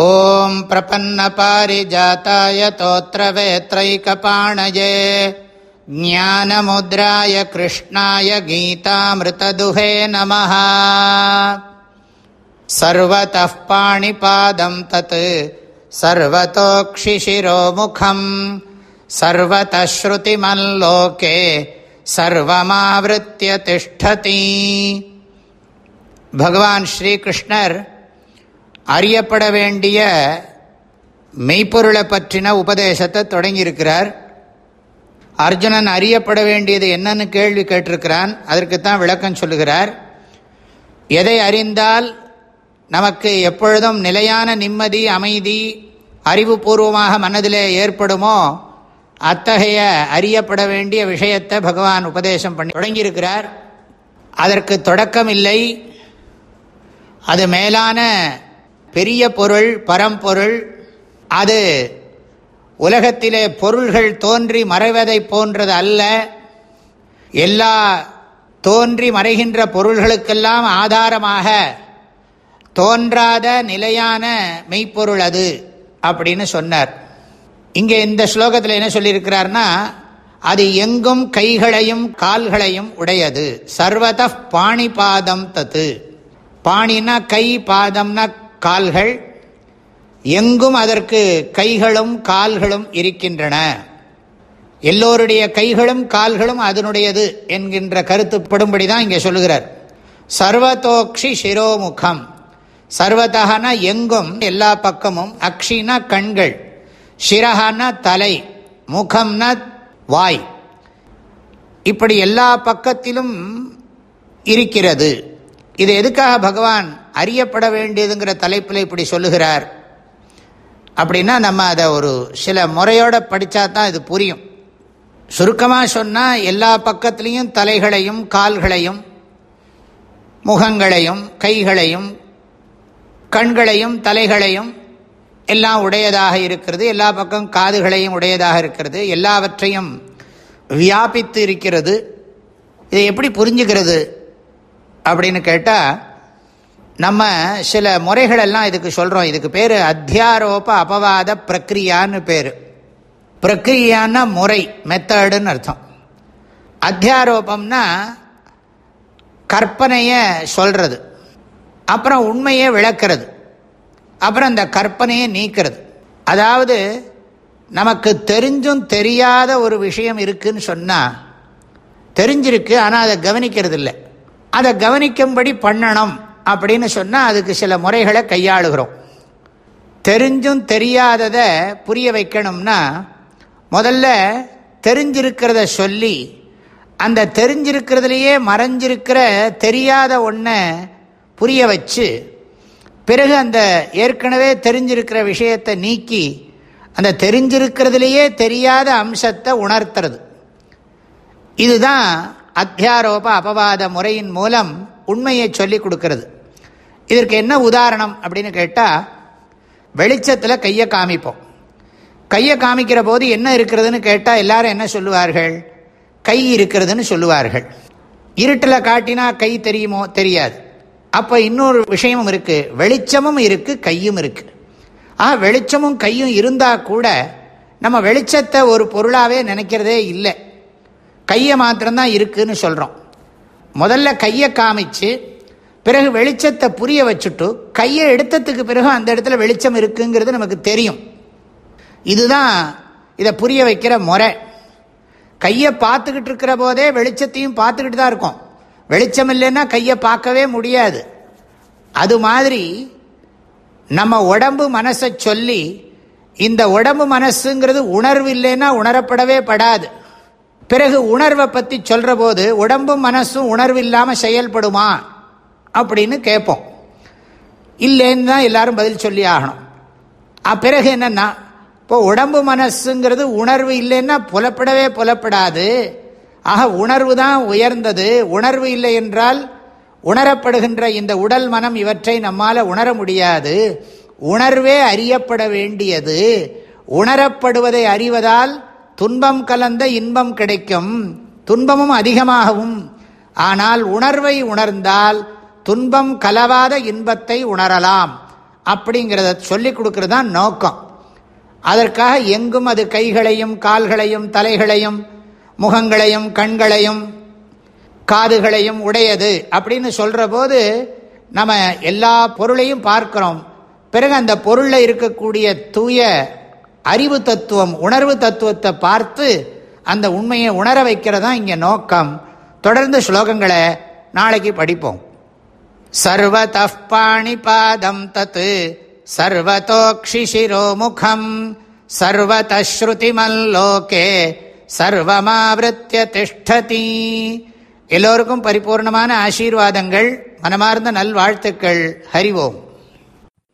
ॐ प्रपन्नपारिजाताय तोत्रवेत्रैकपाणये ज्ञानमुद्राय कृष्णाय गीतामृतदुहे नमः सर्वतः पाणिपादं तत् सर्वतोक्षिशिरोमुखम् सर्वतः श्रुतिमल्लोके सर्वमावृत्य तिष्ठति भगवान् श्रीकृष्णर् அறியப்பட வேண்டிய மெய்ப்பொருளை பற்றின உபதேசத்தை தொடங்கியிருக்கிறார். அர்ஜுனன் அறியப்பட வேண்டியது என்னன்னு கேள்வி கேட்டிருக்கிறான். அதற்குத்தான் விளக்கம் சொல்லுகிறார். எதை அறிந்தால் நமக்கு எப்பொழுதும் நிலையான நிம்மதி அமைதி அறிவுபூர்வமாக மனதிலே ஏற்படுமோ அத்தகைய அறியப்பட வேண்டிய விஷயத்தை பகவான் உபதேசம் பண்ணி தொடங்கியிருக்கிறார். அதற்கு தொடக்கமில்லை. அது மேலான பெரிய பொருள் பரம்பொருள் அது உலகத்திலே பொருள்கள் தோன்றி மறைவதை போன்றது அல்ல. எல்லா தோன்றி மறைகின்ற பொருள்களுக்கெல்லாம் ஆதாரமாக தோன்றாத நிலையான மெய்ப்பொருள் அது அப்படின்னு சொன்னார். இங்கே இந்த ஸ்லோகத்தில் என்ன சொல்லியிருக்கிறார்னா அது எங்கும் கைகளையும் கால்களையும் உடையது. சர்வத பாணிபாதம் தத்து. பாணினா கை பாதம்னா கால்கள் எங்கும் அதற்கு கைகளும் கால்களும் இருக்கின்றன. எல்லோருடைய கைகளும் கால்களும் அதனுடையது என்கின்ற கருத்துப்படும்படி தான் இங்கே சொல்லுகிறார். சர்வதோக்ஷி சிரோமுகம். சர்வதகன எங்கும் எல்லா பக்கமும் அக்ஷினா கண்கள் சிரஹான தலை முகம்னா வாய். இப்படி எல்லா பக்கத்திலும் இருக்கிறது. இது எதுக்காக பகவான் அறியப்பட வேண்டியதுங்கிற தலைப்பில் இப்படி சொல்லுகிறார். அப்படின்னா நம்ம அதை ஒரு சில முறையோடு படித்தா தான் இது புரியும். சுருக்கமாக சொன்னால் எல்லா பக்கத்துலேயும் தலைகளையும் கால்களையும் முகங்களையும் கைகளையும் கண்களையும் தலைகளையும் எல்லாம் உடையதாக இருக்கிறது. எல்லா பக்கம் காதுகளையும் உடையதாக இருக்கிறது. எல்லாவற்றையும் வியாபித்து இருக்கிறது. இதை எப்படி புரிஞ்சுக்கிறது அப்படின்னு கேட்டால் நம்ம சில முறைகளெல்லாம் இதுக்கு சொல்கிறோம் இதுக்கு பேர் அத்தியாரோப அபவாத பிரக்ரியான்னு பேர். பிரக்ரியான்னா முறை மெத்தடுன்னு அர்த்தம். அத்தியாரோபம்னா கற்பனையை சொல்கிறது அப்புறம் உண்மையை விளக்கிறது. அப்புறம் அந்த கற்பனையை நீக்கிறது. அதாவது நமக்கு தெரிஞ்சும் தெரியாத ஒரு விஷயம் இருக்குன்னு சொன்னால் தெரிஞ்சிருக்கு ஆனால் அதை கவனிக்கிறது இல்லை அதை கவனிக்கும்படி பண்ணணும். அப்படின்னு சொன்னால் அதுக்கு சில முறைகளை கையாளுகிறோம். தெரிஞ்சும் தெரியாததை புரிய வைக்கணும்னா முதல்ல தெரிஞ்சிருக்கிறத சொல்லி அந்த தெரிஞ்சிருக்கிறதுலையே மறைஞ்சிருக்கிற தெரியாத ஒன்றை புரிய வச்சு பிறகு அந்த ஏற்கனவே தெரிஞ்சிருக்கிற விஷயத்தை நீக்கி அந்த தெரிஞ்சிருக்கிறதுலையே தெரியாத அம்சத்தை உணர்த்துறது. இதுதான் அத்தியாரோப அபவாத முறையின் மூலம் உண்மையை சொல்லி கொடுக்கறது. இதற்கு என்ன உதாரணம் அப்படின்னு கேட்டால் வெளிச்சத்தில் கையை காமிப்போம். கையை காமிக்கிற போது என்ன இருக்கிறதுன்னு கேட்டால் எல்லாரும் என்ன சொல்லுவார்கள்? கை இருக்கிறதுன்னு சொல்லுவார்கள். இருட்டில் காட்டினா கை தெரியுமோ? தெரியாது. அப்போ இன்னொரு விஷயமும் இருக்குது வெளிச்சமும் இருக்குது கையும் இருக்குது ஆ வெளிச்சமும் கையும் இருந்தால் கூட நம்ம வெளிச்சத்தை ஒரு பொருளாகவே நினைக்கிறதே இல்லை. கையை மாத்திரம்தான் இருக்குதுன்னு சொல்கிறோம் முதல்ல கையை காமிச்சு பிறகு வெளிச்சத்தை புரிய வச்சுட்டு கையை எடுத்ததுக்கு பிறகு அந்த இடத்துல வெளிச்சம் இருக்குங்கிறது நமக்கு தெரியும். இதுதான் இதை புரிய வைக்கிற முறை. கையை பார்த்துக்கிட்டு இருக்கிற போதே வெளிச்சத்தையும் பார்த்துக்கிட்டு தான் இருக்கும். வெளிச்சம் இல்லைன்னா கையை பார்க்கவே முடியாது. அது மாதிரி நம்ம உடம்பு மனசை சொல்லி இந்த உடம்பு மனசுங்கிறது உணர்வு இல்லைன்னா உணரப்படவே படாது. பிறகு உணர்வை பற்றி சொல்கிற போது உடம்பும் மனசும் உணர்வு இல்லாமல் செயல்படுமா அப்படின்னு கேட்போம். இல்லைன்னு தான் எல்லாரும் பதில் சொல்லி ஆகணும். பிறகு என்னென்னா இப்போ உடம்பு மனசுங்கிறது உணர்வு இல்லைன்னா புலப்படவே புலப்படாது. ஆக உணர்வு தான் உயர்ந்தது. உணர்வு இல்லை என்றால் உணரப்படுகின்ற இந்த உடல் மனம் இவற்றை நம்மால் உணர முடியாது. உணர்வே அறியப்பட வேண்டியது. உணரப்படுவதை அறிவதால் துன்பம் கலந்த இன்பம் கிடைக்கும். துன்பமும் அதிகமாகவும். ஆனால் உணர்வை உணர்ந்தால் துன்பம் கலவாத இன்பத்தை உணரலாம். அப்படிங்கிறத சொல்லி கொடுக்கறது தான் நோக்கம். அதற்காக எங்கும் அது கைகளையும் கால்களையும் தலைகளையும் முகங்களையும் கண்களையும் காதுகளையும் உடையது அப்படின்னு சொல்கிற போது நம்ம எல்லா பொருளையும் பார்க்கிறோம். பிறகு அந்த பொருளில் இருக்கக்கூடிய தூய அறிவு தத்துவம் உணர்வு தத்துவத்தை பார்த்து அந்த உண்மையை உணர வைக்கிறதா இங்கே நோக்கம். தொடர்ந்து ஸ்லோகங்களை நாளைக்கு படிப்போம். சர்வத பாணிபாதம் தத்து சர்வதோக்ஷிசிரோ முகம் சர்வதஸ்ருதிமல்லோகே சர்வமாவிருத்திய திஷ்டதி. எல்லோருக்கும் பரிபூர்ணமான ஆசீர்வாதங்கள் மனமார்ந்த நல்வாழ்த்துக்கள். ஹரிவோம்